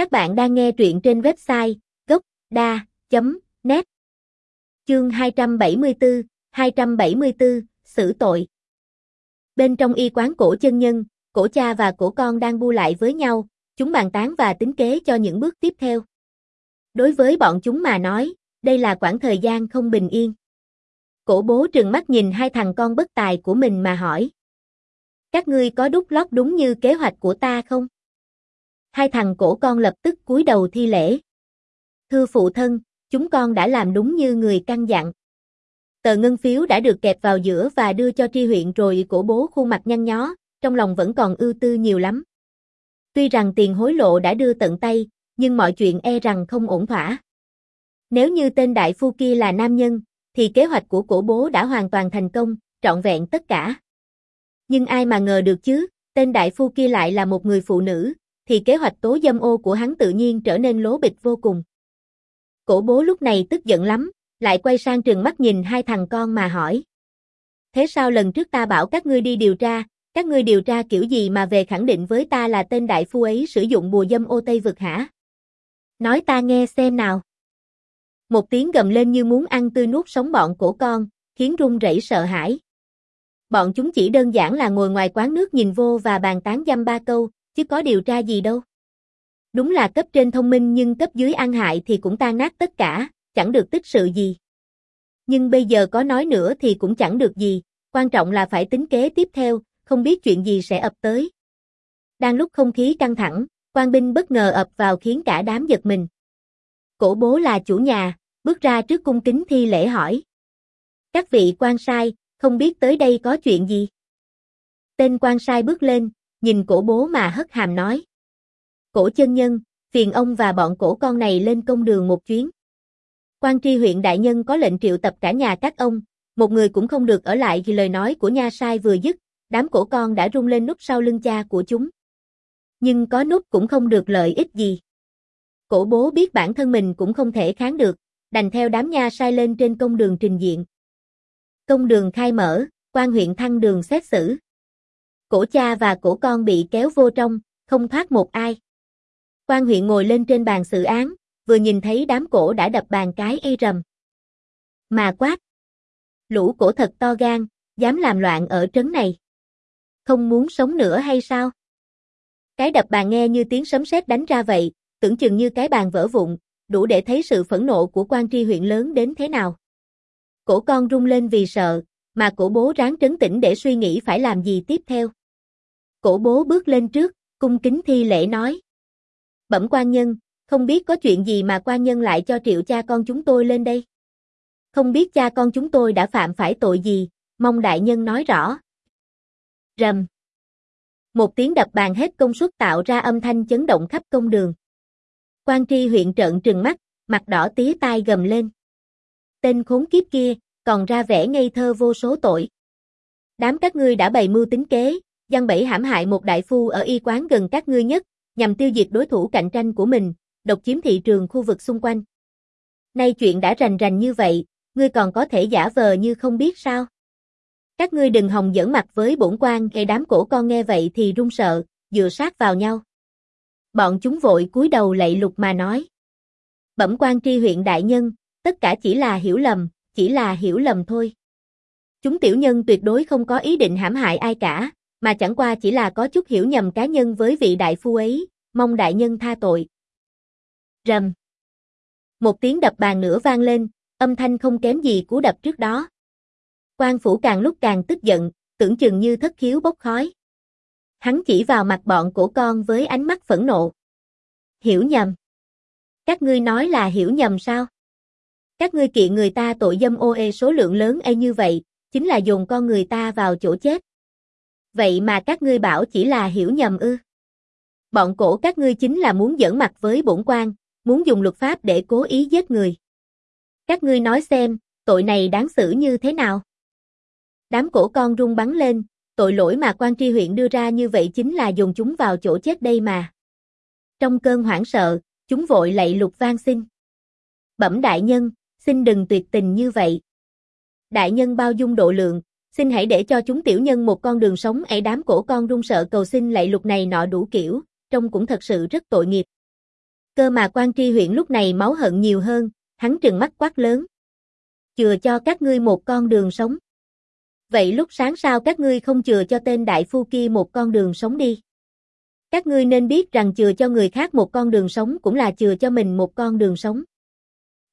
Các bạn đang nghe truyện trên website gốc.da.net Chương 274, 274, xử tội Bên trong y quán cổ chân nhân, cổ cha và cổ con đang bu lại với nhau, chúng bàn tán và tính kế cho những bước tiếp theo. Đối với bọn chúng mà nói, đây là quãng thời gian không bình yên. Cổ bố trừng mắt nhìn hai thằng con bất tài của mình mà hỏi. Các ngươi có đúc lót đúng như kế hoạch của ta không? Hai thằng cổ con lập tức cúi đầu thi lễ. Thưa phụ thân, chúng con đã làm đúng như người căn dặn. Tờ ngân phiếu đã được kẹp vào giữa và đưa cho tri huyện rồi cổ bố khuôn mặt nhăn nhó, trong lòng vẫn còn ưu tư nhiều lắm. Tuy rằng tiền hối lộ đã đưa tận tay, nhưng mọi chuyện e rằng không ổn thỏa. Nếu như tên đại phu kia là nam nhân, thì kế hoạch của cổ bố đã hoàn toàn thành công, trọn vẹn tất cả. Nhưng ai mà ngờ được chứ, tên đại phu kia lại là một người phụ nữ, thì kế hoạch tố dâm ô của hắn tự nhiên trở nên lố bịch vô cùng. Cổ bố lúc này tức giận lắm, lại quay sang trường mắt nhìn hai thằng con mà hỏi. Thế sao lần trước ta bảo các ngươi đi điều tra, các ngươi điều tra kiểu gì mà về khẳng định với ta là tên đại phu ấy sử dụng bùa dâm ô Tây vực hả? Nói ta nghe xem nào. Một tiếng gầm lên như muốn ăn tươi nuốt sống bọn cổ con, khiến run rẩy sợ hãi. Bọn chúng chỉ đơn giản là ngồi ngoài quán nước nhìn vô và bàn tán dăm ba câu, chứ có điều tra gì đâu. Đúng là cấp trên thông minh nhưng cấp dưới an hại thì cũng tan nát tất cả, chẳng được tích sự gì. Nhưng bây giờ có nói nữa thì cũng chẳng được gì, quan trọng là phải tính kế tiếp theo, không biết chuyện gì sẽ ập tới. Đang lúc không khí căng thẳng, quan binh bất ngờ ập vào khiến cả đám giật mình. Cổ bố là chủ nhà, bước ra trước cung kính thi lễ hỏi. Các vị quan sai, không biết tới đây có chuyện gì? Tên quan sai bước lên, nhìn cổ bố mà hất hàm nói. Cổ chân nhân, phiền ông và bọn cổ con này lên công đường một chuyến. Quan tri huyện đại nhân có lệnh triệu tập cả nhà các ông, một người cũng không được ở lại vì lời nói của nha sai vừa dứt, đám cổ con đã rung lên nút sau lưng cha của chúng. Nhưng có nút cũng không được lợi ích gì. Cổ bố biết bản thân mình cũng không thể kháng được, đành theo đám nha sai lên trên công đường trình diện. Công đường khai mở, quan huyện thăng đường xét xử. Cổ cha và cổ con bị kéo vô trong, không thoát một ai. Quan huyện ngồi lên trên bàn xử án, vừa nhìn thấy đám cổ đã đập bàn cái y rầm. Mà quát. Lũ cổ thật to gan, dám làm loạn ở trấn này. Không muốn sống nữa hay sao? Cái đập bàn nghe như tiếng sấm sét đánh ra vậy, tưởng chừng như cái bàn vỡ vụn, đủ để thấy sự phẫn nộ của quan tri huyện lớn đến thế nào. Cổ con rung lên vì sợ, mà cổ bố ráng trấn tĩnh để suy nghĩ phải làm gì tiếp theo. Cổ bố bước lên trước, cung kính thi lễ nói. Bẩm quan nhân, không biết có chuyện gì mà quan nhân lại cho triệu cha con chúng tôi lên đây. Không biết cha con chúng tôi đã phạm phải tội gì, mong đại nhân nói rõ. Rầm. Một tiếng đập bàn hết công suất tạo ra âm thanh chấn động khắp công đường. Quan tri huyện trợn trừng mắt, mặt đỏ tía tai gầm lên. Tên khốn kiếp kia, còn ra vẻ ngây thơ vô số tội. Đám các ngươi đã bày mưu tính kế, Giăng bẫy hãm hại một đại phu ở y quán gần các ngươi nhất, nhằm tiêu diệt đối thủ cạnh tranh của mình, độc chiếm thị trường khu vực xung quanh. Nay chuyện đã rành rành như vậy, ngươi còn có thể giả vờ như không biết sao? Các ngươi đừng hòng giỡn mặt với bổn quan, gây đám cổ con nghe vậy thì run sợ, dựa sát vào nhau. Bọn chúng vội cúi đầu lạy lục mà nói. Bẩm quan tri huyện đại nhân, tất cả chỉ là hiểu lầm, chỉ là hiểu lầm thôi. Chúng tiểu nhân tuyệt đối không có ý định hãm hại ai cả, mà chẳng qua chỉ là có chút hiểu nhầm cá nhân với vị đại phu ấy, mong đại nhân tha tội. Rầm. Một tiếng đập bàn nữa vang lên, âm thanh không kém gì cú đập trước đó. Quan phủ càng lúc càng tức giận, tưởng chừng như thất khiếu bốc khói. Hắn chỉ vào mặt bọn cổ con với ánh mắt phẫn nộ. Hiểu nhầm. Các ngươi nói là hiểu nhầm sao? Các ngươi kiện người ta tội dâm ô ê số lượng lớn ê như vậy, chính là dồn con người ta vào chỗ chết. Vậy mà các ngươi bảo chỉ là hiểu nhầm ư. Bọn cổ các ngươi chính là muốn giỡn mặt với bổn quan, muốn dùng luật pháp để cố ý giết người. Các ngươi nói xem, tội này đáng xử như thế nào? Đám cổ con rung bắn lên, tội lỗi mà quan tri huyện đưa ra như vậy chính là dùng chúng vào chỗ chết đây mà. Trong cơn hoảng sợ, chúng vội lạy lục van xin. Bẩm đại nhân, xin đừng tuyệt tình như vậy. Đại nhân bao dung độ lượng, Xin hãy để cho chúng tiểu nhân một con đường sống ấy đám cổ con run sợ cầu xin lạy lục này nọ đủ kiểu, trông cũng thật sự rất tội nghiệp. Cơ mà quan tri huyện lúc này máu hận nhiều hơn, hắn trừng mắt quát lớn. Chừa cho các ngươi một con đường sống. Vậy lúc sáng sao các ngươi không chừa cho tên đại phu kia một con đường sống đi? Các ngươi nên biết rằng chừa cho người khác một con đường sống cũng là chừa cho mình một con đường sống.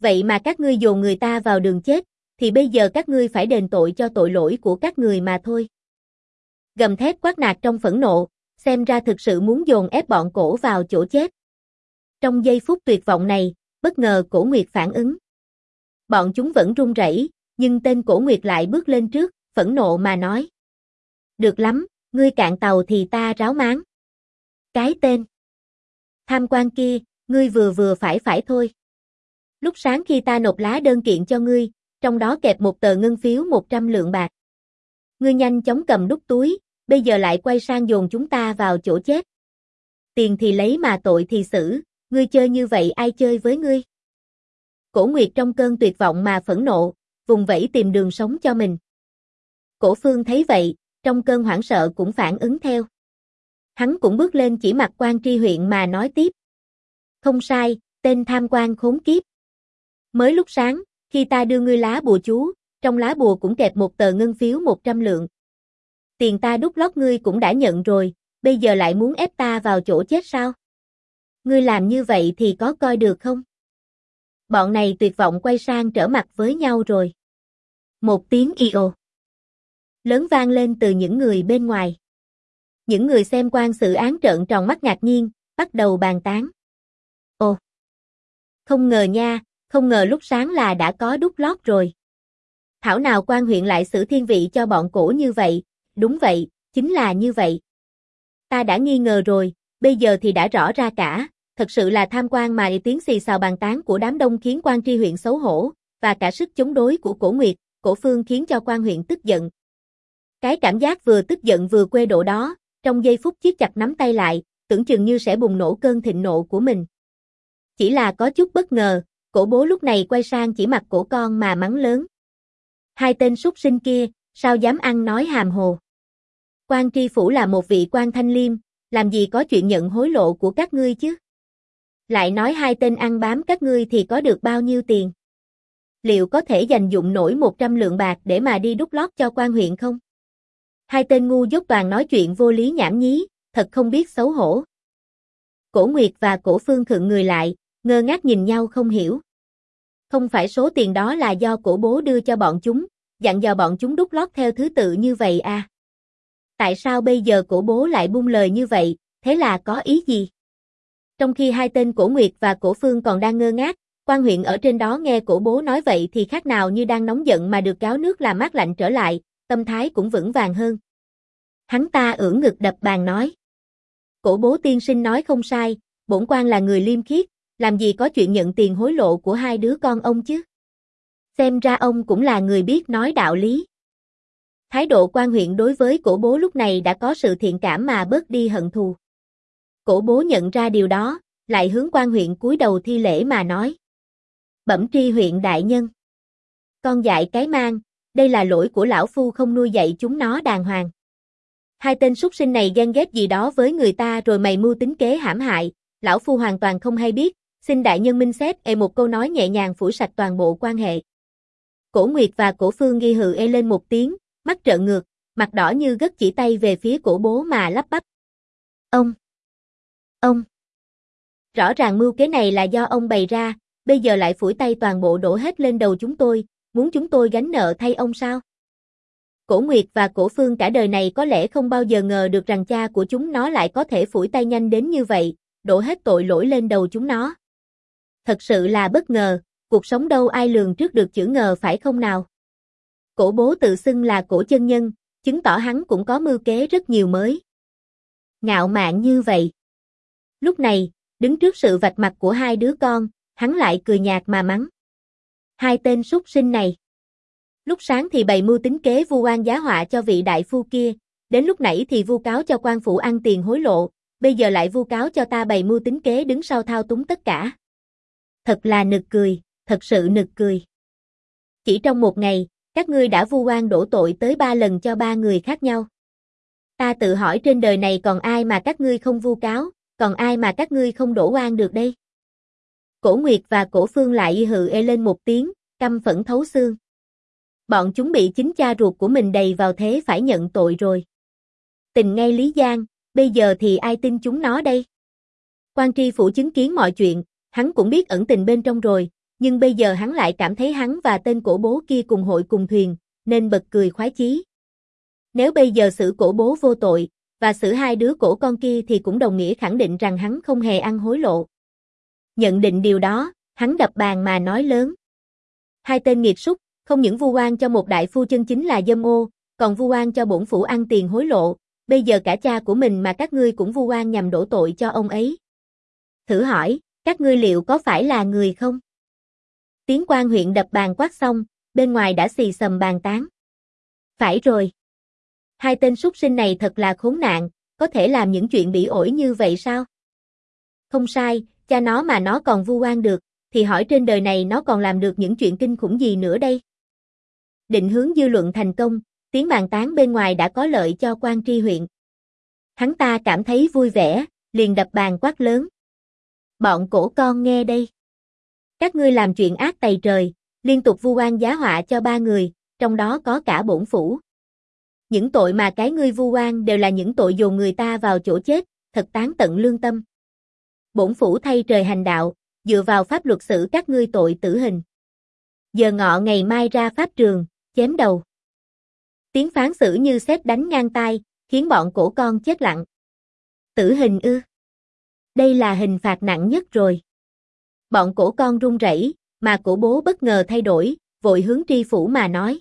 Vậy mà các ngươi dồn người ta vào đường chết, thì bây giờ các ngươi phải đền tội cho tội lỗi của các người mà thôi. Gầm thét quát nạt trong phẫn nộ, xem ra thực sự muốn dồn ép bọn cổ vào chỗ chết. Trong giây phút tuyệt vọng này, bất ngờ cổ nguyệt phản ứng. Bọn chúng vẫn run rẩy, nhưng tên cổ nguyệt lại bước lên trước, phẫn nộ mà nói. Được lắm, ngươi cạn tàu thì ta ráo máng. Cái tên. Tham quan kia, ngươi vừa vừa phải phải thôi. Lúc sáng khi ta nộp lá đơn kiện cho ngươi, trong đó kẹp một tờ ngân phiếu 100 lượng bạc. Ngươi nhanh chóng cầm đút túi, bây giờ lại quay sang dồn chúng ta vào chỗ chết. Tiền thì lấy mà tội thì xử, ngươi chơi như vậy ai chơi với ngươi? Cổ Nguyệt trong cơn tuyệt vọng mà phẫn nộ, vùng vẫy tìm đường sống cho mình. Cổ Phương thấy vậy, trong cơn hoảng sợ cũng phản ứng theo. Hắn cũng bước lên chỉ mặt quan tri huyện mà nói tiếp. Không sai, tên tham quan khốn kiếp. Mới lúc sáng, khi ta đưa ngươi lá bùa chú, trong lá bùa cũng kẹp một tờ ngân phiếu 100 lượng. Tiền ta đút lót ngươi cũng đã nhận rồi, bây giờ lại muốn ép ta vào chỗ chết sao? Ngươi làm như vậy thì có coi được không? Bọn này tuyệt vọng quay sang trở mặt với nhau rồi. Một tiếng io. Lớn vang lên từ những người bên ngoài. Những người xem quan sự án trợn tròn mắt ngạc nhiên, bắt đầu bàn tán. Ồ! Không ngờ nha, không ngờ lúc sáng là đã có đúc lót rồi. Thảo nào quan huyện lại xử thiên vị cho bọn cổ như vậy, đúng vậy, chính là như vậy. Ta đã nghi ngờ rồi, bây giờ thì đã rõ ra cả, thật sự là tham quan mà tiếng xì xào bàn tán của đám đông khiến quan tri huyện xấu hổ, và cả sức chống đối của cổ nguyệt, cổ phương khiến cho quan huyện tức giận. Cái cảm giác vừa tức giận vừa quê độ đó, trong giây phút chiếc chặt nắm tay lại, tưởng chừng như sẽ bùng nổ cơn thịnh nộ của mình. Chỉ là có chút bất ngờ, cổ bố lúc này quay sang chỉ mặt cổ con mà mắng lớn. Hai tên súc sinh kia, sao dám ăn nói hàm hồ. Quan tri phủ là một vị quan thanh liêm, làm gì có chuyện nhận hối lộ của các ngươi chứ? Lại nói hai tên ăn bám các ngươi thì có được bao nhiêu tiền? Liệu có thể dành dụng nổi 100 lượng bạc để mà đi đúc lót cho quan huyện không? Hai tên ngu dốt toàn nói chuyện vô lý nhảm nhí, thật không biết xấu hổ. Cổ Nguyệt và Cổ Phương khựng người lại, ngơ ngác nhìn nhau không hiểu. Không phải số tiền đó là do cổ bố đưa cho bọn chúng, dặn dò bọn chúng đúc lót theo thứ tự như vậy à? Tại sao bây giờ cổ bố lại buông lời như vậy, thế là có ý gì? Trong khi hai tên cổ Nguyệt và cổ Phương còn đang ngơ ngác, quan huyện ở trên đó nghe cổ bố nói vậy thì khác nào như đang nóng giận mà được gáo nước làm mát lạnh trở lại, tâm thái cũng vững vàng hơn. Hắn ta ưỡn ngực đập bàn nói. Cổ bố tiên sinh nói không sai, bổn quan là người liêm khiết, làm gì có chuyện nhận tiền hối lộ của hai đứa con ông chứ? Xem ra ông cũng là người biết nói đạo lý. Thái độ quan huyện đối với cổ bố lúc này đã có sự thiện cảm mà bớt đi hận thù. Cổ bố nhận ra điều đó, lại hướng quan huyện cúi đầu thi lễ mà nói. Bẩm tri huyện đại nhân. Con dạy cái mang, đây là lỗi của lão phu không nuôi dạy chúng nó đàng hoàng. Hai tên súc sinh này ghen ghét gì đó với người ta rồi mày mưu tính kế hãm hại, lão phu hoàn toàn không hay biết, xin đại nhân minh xét e một câu nói nhẹ nhàng phủ sạch toàn bộ quan hệ. Cổ Nguyệt và cổ Phương ghi hự e lên một tiếng, mắt trợn ngược, mặt đỏ như gất chỉ tay về phía cổ bố mà lắp bắp. Ông! Ông! Rõ ràng mưu kế này là do ông bày ra, bây giờ lại phủi tay toàn bộ đổ hết lên đầu chúng tôi, muốn chúng tôi gánh nợ thay ông sao? Cổ Nguyệt và Cổ Phương cả đời này có lẽ không bao giờ ngờ được rằng cha của chúng nó lại có thể phủi tay nhanh đến như vậy, đổ hết tội lỗi lên đầu chúng nó. Thật sự là bất ngờ, cuộc sống đâu ai lường trước được chữ ngờ phải không nào? Cổ bố tự xưng là cổ chân nhân, chứng tỏ hắn cũng có mưu kế rất nhiều mới. Ngạo mạn như vậy. Lúc này, đứng trước sự vạch mặt của hai đứa con, hắn lại cười nhạt mà mắng. Hai tên súc sinh này. Lúc sáng thì bày mưu tính kế vu oan giá họa cho vị đại phu kia, đến lúc nãy thì vu cáo cho quan phủ ăn tiền hối lộ, bây giờ lại vu cáo cho ta bày mưu tính kế đứng sau thao túng tất cả. Thật là nực cười, thật sự nực cười. Chỉ trong một ngày, các ngươi đã vu oan đổ tội tới ba lần cho ba người khác nhau. Ta tự hỏi trên đời này còn ai mà các ngươi không vu cáo, còn ai mà các ngươi không đổ oan được đây? Cổ Nguyệt và Cổ Phương lại y hự ê lên một tiếng, căm phẫn thấu xương. Bọn chúng bị chính cha ruột của mình đầy vào thế phải nhận tội rồi. Tình ngay Lý Giang, bây giờ thì ai tin chúng nó đây? Quan tri phủ chứng kiến mọi chuyện, hắn cũng biết ẩn tình bên trong rồi, nhưng bây giờ hắn lại cảm thấy hắn và tên cổ bố kia cùng hội cùng thuyền, nên bật cười khoái chí. Nếu bây giờ xử cổ bố vô tội, và xử hai đứa cổ con kia thì cũng đồng nghĩa khẳng định rằng hắn không hề ăn hối lộ. Nhận định điều đó, hắn đập bàn mà nói lớn. Hai tên nghiệt súc, không những vu oan cho một đại phu chân chính là dâm ô, còn vu oan cho bổn phủ ăn tiền hối lộ, bây giờ cả cha của mình mà các ngươi cũng vu oan nhằm đổ tội cho ông ấy. Thử hỏi, các ngươi liệu có phải là người không? Tiếng quan huyện đập bàn quát xong, bên ngoài đã xì sầm bàn tán. Phải rồi. Hai tên súc sinh này thật là khốn nạn, có thể làm những chuyện bị ổi như vậy sao? Không sai, cha nó mà nó còn vu oan được, thì hỏi trên đời này nó còn làm được những chuyện kinh khủng gì nữa đây? Định hướng dư luận thành công, tiếng bàn tán bên ngoài đã có lợi cho quan tri huyện. Hắn ta cảm thấy vui vẻ, liền đập bàn quát lớn. Bọn cổ con nghe đây. Các ngươi làm chuyện ác tày trời, liên tục vu oan giá họa cho ba người, trong đó có cả bổn phủ. Những tội mà cái ngươi vu oan đều là những tội dồn người ta vào chỗ chết, thật tán tận lương tâm. Bổn phủ thay trời hành đạo, dựa vào pháp luật xử các ngươi tội tử hình. Giờ ngọ ngày mai ra pháp trường, chém đầu. Tiếng phán xử như xét đánh ngang tai, khiến bọn cổ con chết lặng. Tử hình ư? Đây là hình phạt nặng nhất rồi. Bọn cổ con run rẩy, mà cổ bố bất ngờ thay đổi, vội hướng tri phủ mà nói.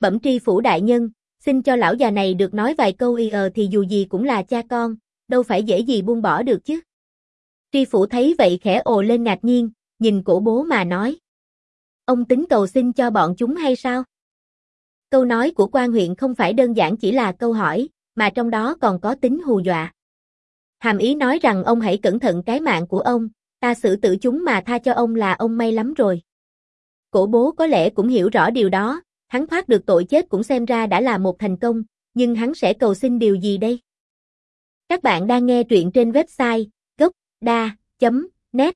Bẩm tri phủ đại nhân, xin cho lão già này được nói vài câu y ờ thì dù gì cũng là cha con, đâu phải dễ gì buông bỏ được chứ. Tri phủ thấy vậy khẽ ồ lên ngạc nhiên, nhìn cổ bố mà nói. Ông tính cầu xin cho bọn chúng hay sao? Câu nói của quan huyện không phải đơn giản chỉ là câu hỏi, mà trong đó còn có tính hù dọa. Hàm ý nói rằng ông hãy cẩn thận cái mạng của ông, ta xử tử chúng mà tha cho ông là ông may lắm rồi. Cổ bố có lẽ cũng hiểu rõ điều đó, hắn thoát được tội chết cũng xem ra đã là một thành công, nhưng hắn sẽ cầu xin điều gì đây? Các bạn đang nghe truyện trên website gocda.net